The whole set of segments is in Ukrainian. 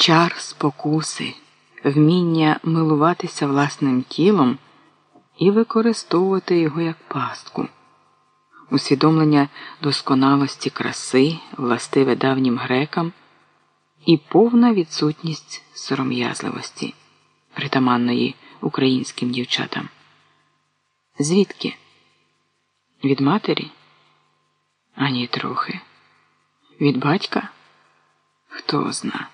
чар спокуси, вміння милуватися власним тілом і використовувати його як пастку, усвідомлення досконалості краси, властиве давнім грекам і повна відсутність сором'язливості, притаманної українським дівчатам. Звідки? Від матері? Ані трохи. Від батька? Хто зна.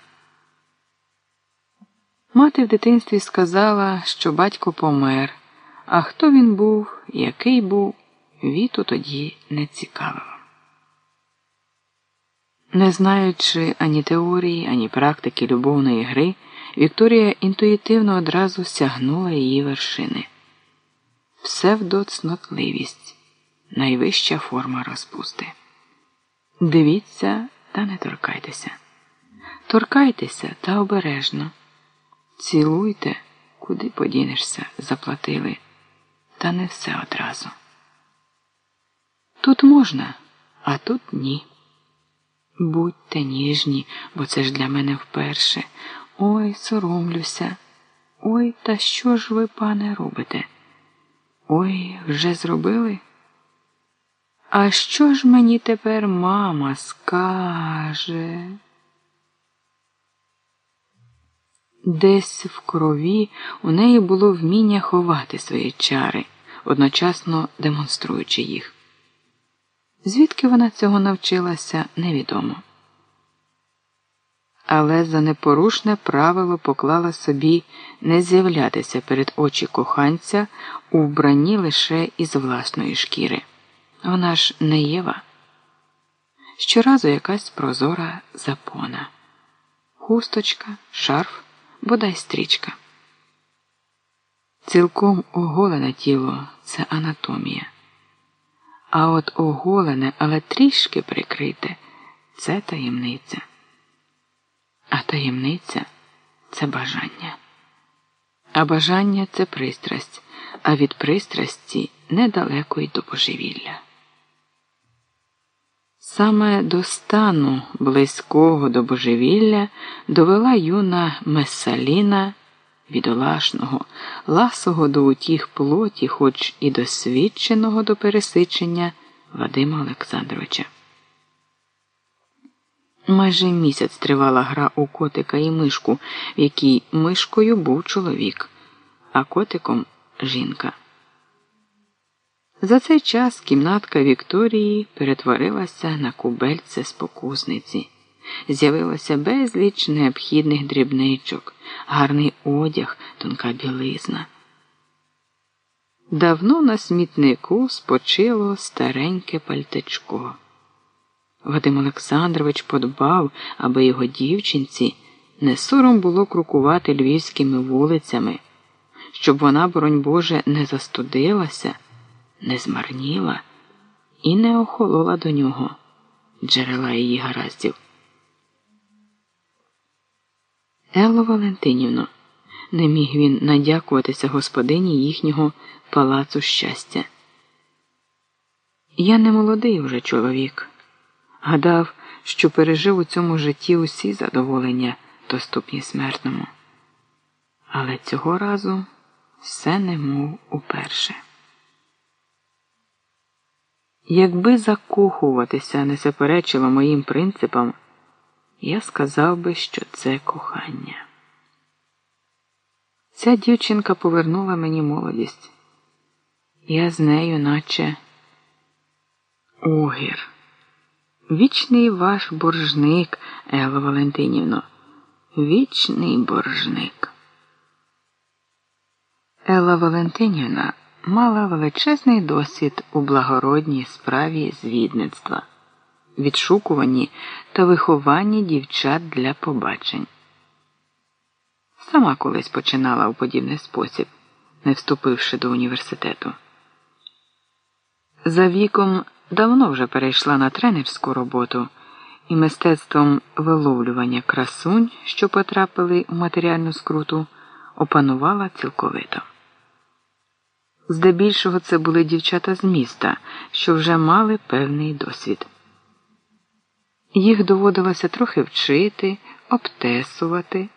Мати в дитинстві сказала, що батько помер, а хто він був, який був, віту тоді не цікавило. Не знаючи ані теорії, ані практики любовної гри, Вікторія інтуїтивно одразу сягнула її вершини. Псевдоцнотливість найвища форма розпусти. Дивіться та не торкайтеся. Торкайтеся та обережно. Цілуйте, куди подінешся, заплатили, та не все одразу. Тут можна, а тут ні. Будьте ніжні, бо це ж для мене вперше. Ой, соромлюся. Ой, та що ж ви, пане, робите? Ой, вже зробили? А що ж мені тепер мама скаже? Десь в крові у неї було вміння ховати свої чари, одночасно демонструючи їх. Звідки вона цього навчилася, невідомо. Але за непорушне правило поклала собі не з'являтися перед очі коханця у вбранні лише із власної шкіри. Вона ж не Єва. Щоразу якась прозора запона, хусточка, шарф, бодай стрічка. Цілком оголене тіло це анатомія. А от оголене, але трішки прикрите це таємниця. А таємниця це бажання. А бажання це пристрасть, а від пристрасті недалеко й до божевілля. Саме до стану близького до божевілля довела юна Месаліна бідолашного, ласого до утіх плоті, хоч і досвідченого до пересичення Вадима Олександровича. Майже місяць тривала гра у котика і мишку, в якій мишкою був чоловік, а котиком жінка. За цей час кімнатка Вікторії перетворилася на кубельце спокусниці. З'явилося безліч необхідних дрібничок, гарний одяг, тонка білизна. Давно на смітнику спочило стареньке пальтечко. Вадим Олександрович подбав, аби його дівчинці не сором було крокувати львівськими вулицями, щоб вона, боронь Боже, не застудилася, не змарніла і не охолола до нього джерела її гараздів. Елло Валентинівно, не міг він надякуватися господині їхнього палацу щастя. Я не молодий уже чоловік. Гадав, що пережив у цьому житті усі задоволення, доступні смертному. Але цього разу все немов уперше. Якби закохуватися не заперечило моїм принципам, я сказав би, що це кохання. Ця дівчинка повернула мені молодість. Я з нею, наче огір. Вічний ваш боржник, Елла Валентинівно, вічний боржник. Елла Валентинівна мала величезний досвід у благородній справі звідництва, відшукуванні та вихованні дівчат для побачень. Сама колись починала у подібний спосіб, не вступивши до університету. За віком давно вже перейшла на тренерську роботу і мистецтвом виловлювання красунь, що потрапили у матеріальну скруту, опанувала цілковито. Здебільшого це були дівчата з міста, що вже мали певний досвід. Їх доводилося трохи вчити, обтесувати,